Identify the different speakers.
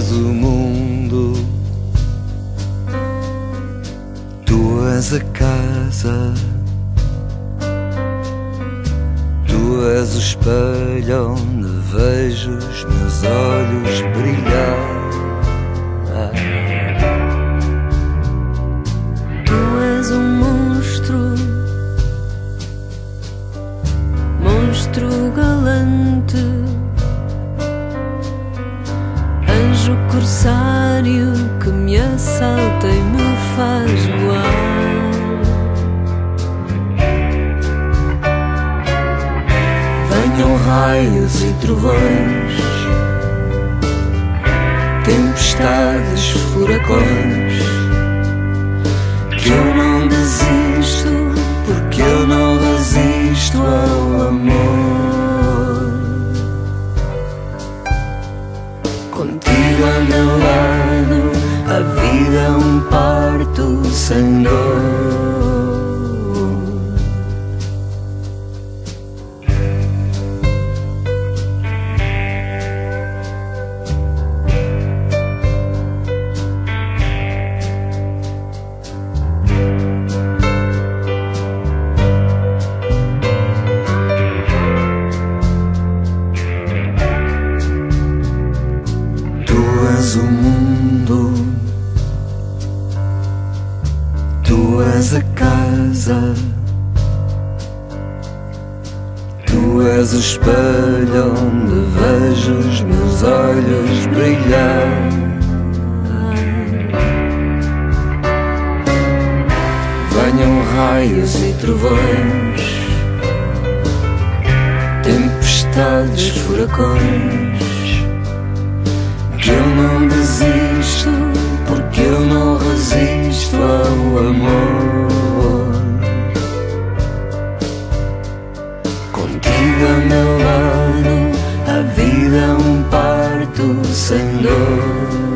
Speaker 1: és o mundo, tu és a casa, tu és o espelho onde vejo os meus olhos brilhar.
Speaker 2: Corsário que me assalta e me faz voar. Venham raios e trovões, tempestades, furacões que eu não desisto, Contigo a
Speaker 1: és o mundo, tu és a casa, tu és o espelho onde vejo os meus olhos brilhar. Venham raios e trovões, tempestades, furacões que eu não desisto, porque eu não resisto ao amor. Contigo a meu lado, a vida é um parto sem dor.